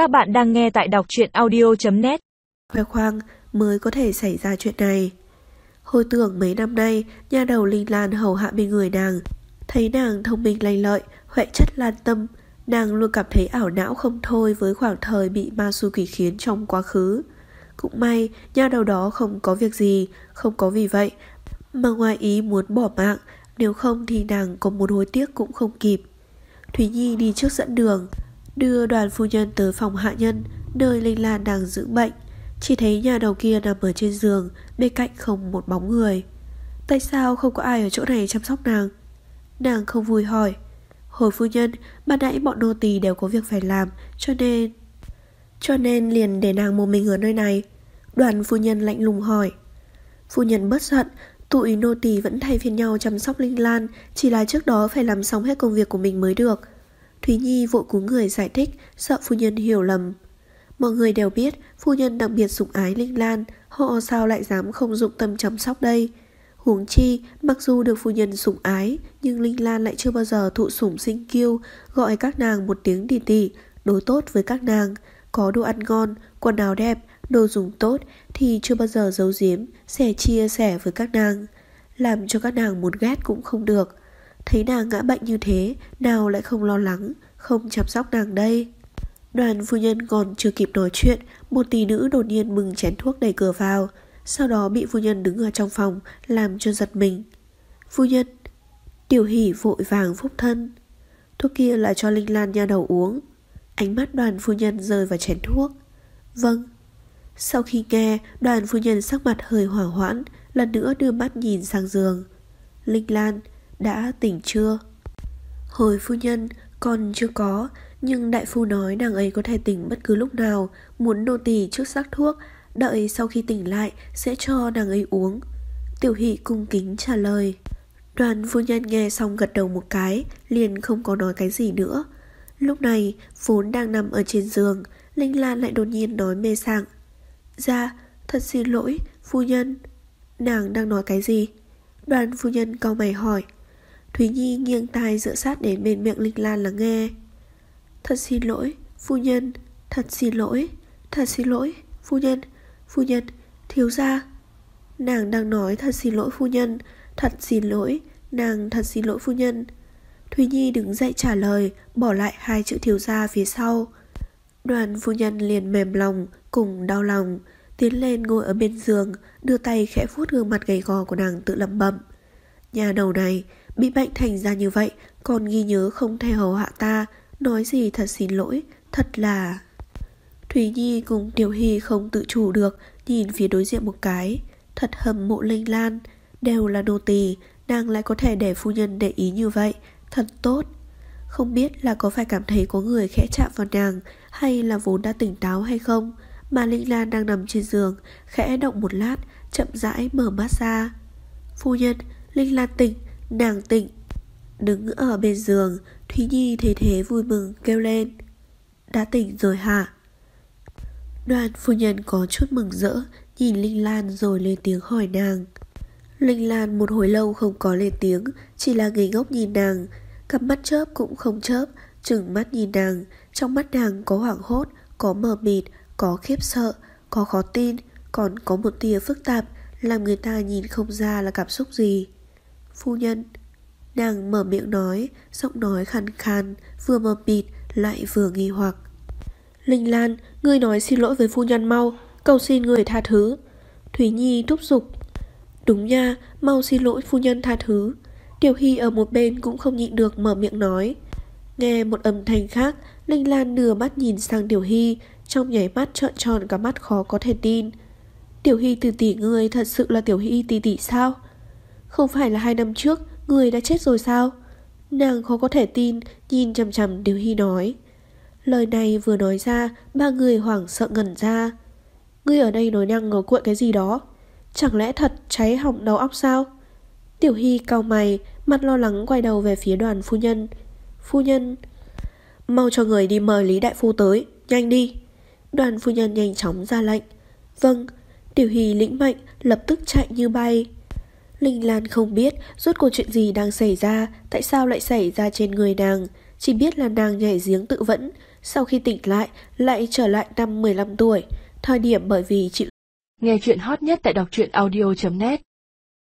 Các bạn đang nghe tại đọc truyện audio.net Khoe khoang mới có thể xảy ra chuyện này. Hồi tưởng mấy năm nay, nhà đầu Linh Lan hầu hạ bên người nàng. Thấy nàng thông minh lanh lợi, huệ chất lan tâm, nàng luôn cảm thấy ảo não không thôi với khoảng thời bị ma su kỳ khiến trong quá khứ. Cũng may, nhà đầu đó không có việc gì, không có vì vậy, mà ngoài ý muốn bỏ mạng, nếu không thì nàng có một hối tiếc cũng không kịp. Thúy Nhi đi trước dẫn đường, đưa đoàn phu nhân tới phòng hạ nhân, nơi Linh Lan đang dưỡng bệnh. Chỉ thấy nhà đầu kia nằm ở trên giường, bên cạnh không một bóng người. Tại sao không có ai ở chỗ này chăm sóc nàng? Nàng không vui hỏi. Hồi phu nhân, ban nãy bọn nô tỳ đều có việc phải làm, cho nên... Cho nên liền để nàng một mình ở nơi này. Đoàn phu nhân lạnh lùng hỏi. Phu nhân bất giận, tụi nô tỳ vẫn thay phiên nhau chăm sóc Linh Lan, chỉ là trước đó phải làm xong hết công việc của mình mới được. Thúy Nhi vội cúi người giải thích, sợ phu nhân hiểu lầm. Mọi người đều biết phu nhân đặc biệt sủng ái Linh Lan, họ sao lại dám không dụng tâm chăm sóc đây. Huống chi, mặc dù được phu nhân sủng ái, nhưng Linh Lan lại chưa bao giờ thụ sủng sinh kiêu, gọi các nàng một tiếng tỉ tỉ, đối tốt với các nàng. Có đồ ăn ngon, quần áo đẹp, đồ dùng tốt thì chưa bao giờ giấu giếm, sẻ chia sẻ với các nàng. Làm cho các nàng muốn ghét cũng không được. Thấy nàng ngã bệnh như thế, nào lại không lo lắng, không chăm sóc nàng đây. Đoàn phu nhân còn chưa kịp nói chuyện, một tỷ nữ đột nhiên bừng chén thuốc đẩy cửa vào, sau đó bị phu nhân đứng ở trong phòng, làm cho giật mình. Phu nhân, tiểu hỷ vội vàng phúc thân. Thuốc kia là cho Linh Lan nha đầu uống. Ánh mắt đoàn phu nhân rơi vào chén thuốc. Vâng. Sau khi nghe, đoàn phu nhân sắc mặt hơi hỏa hoãn, lần nữa đưa mắt nhìn sang giường. Linh Lan, đã tỉnh chưa? Hồi phu nhân, còn chưa có, nhưng đại phu nói nàng ấy có thể tỉnh bất cứ lúc nào, muốn nô tỳ trước sắc thuốc, đợi sau khi tỉnh lại sẽ cho nàng ấy uống. Tiểu hỷ cung kính trả lời. Đoàn phu nhân nghe xong gật đầu một cái, liền không có nói cái gì nữa. Lúc này, vốn đang nằm ở trên giường, Linh Lan lại đột nhiên nói mê sảng. ra thật xin lỗi, phu nhân. Nàng đang nói cái gì? Đoàn phu nhân cau mày hỏi. Thúy Nhi nghiêng tai dựa sát đến bên miệng Linh Lan lắng nghe. Thật xin lỗi, phu nhân, thật xin lỗi, thật xin lỗi, phu nhân, phu nhân, thiếu gia. Nàng đang nói thật xin lỗi phu nhân, thật xin lỗi, nàng thật xin lỗi phu nhân. Thúy Nhi đứng dậy trả lời, bỏ lại hai chữ thiếu gia phía sau. Đoàn phu nhân liền mềm lòng, cùng đau lòng, tiến lên ngồi ở bên giường, đưa tay khẽ vuốt gương mặt gầy gò của nàng tự lẩm bẩm. Nhà đầu này, Bị bệnh thành ra như vậy Còn ghi nhớ không thể hầu hạ ta. Nói gì thật xin lỗi, Thật là Thúy Nhi cùng Tiểu Hy không tự chủ được, Nhìn phía đối diện một cái. Thật hâm mộ Linh Lan, Đều là nô tỳ, Nàng lại có thể để phu nhân để ý như vậy, Thật tốt. Không biết là có phải cảm thấy có người khẽ chạm vào nàng, Hay là vốn đã tỉnh táo hay không, Mà Linh Lan đang nằm trên giường, Khẽ động một lát, Chậm rãi mở mắt ra. Phu nhân Linh Lan tỉnh Nàng tỉnh, Đứng ở bên giường, Thúy Nhi thấy thế vui mừng kêu lên. Đã tỉnh rồi hả? Đoàn phu nhân có chút mừng rỡ, Nhìn Linh Lan rồi lên tiếng hỏi nàng. Linh Lan một hồi lâu không có lên tiếng, Chỉ là ngây ngốc nhìn nàng. Cặp mắt chớp cũng không chớp, trừng mắt nhìn nàng. Trong mắt nàng có hoảng hốt, Có mờ mịt, Có khiếp sợ, Có khó tin, Còn có một tia phức tạp, Làm người ta nhìn không ra là cảm xúc gì. Phu nhân. Nàng mở miệng nói, Giọng nói khàn khàn, Vừa mờ mịt, lại vừa nghi hoặc. Linh Lan, Ngươi nói xin lỗi với phu nhân mau, Cầu xin người tha thứ. Thúy Nhi thúc giục. Đúng nha, Mau xin lỗi phu nhân tha thứ. Tiểu Hy ở một bên cũng không nhịn được mở miệng nói. Nghe một âm thanh khác, Linh Lan nửa mắt nhìn sang Tiểu Hy, Trong nhảy mắt trợn tròn cả mắt khó có thể tin. Tiểu Hy từ tỷ người thật sự là Tiểu Hy tỷ tỷ sao? Không phải là hai năm trước, Người đã chết rồi sao? Nàng khó có thể tin, Nhìn chằm chằm Điều Hy nói. Lời này vừa nói ra, Ba người hoảng sợ ngẩn ra. Ngươi ở đây nói năng ngồi cuội cái gì đó? Chẳng lẽ thật cháy hỏng đầu óc sao? Tiểu Hy cau mày, Mặt lo lắng quay đầu về phía đoàn phu nhân. Phu nhân, Mau cho người đi mời Lý Đại Phu tới, Nhanh đi. Đoàn phu nhân nhanh chóng ra lệnh. Vâng Tiểu Hy lĩnh mệnh, lập tức chạy như bay. Linh Lan không biết rốt cuộc chuyện gì đang xảy ra, tại sao lại xảy ra trên người nàng. Chỉ biết là nàng nhảy giếng tự vẫn, sau khi tỉnh lại, lại trở lại năm 15 tuổi, thời điểm bởi vì chịu. Nghe chuyện hot nhất tại đọc truyện audio.net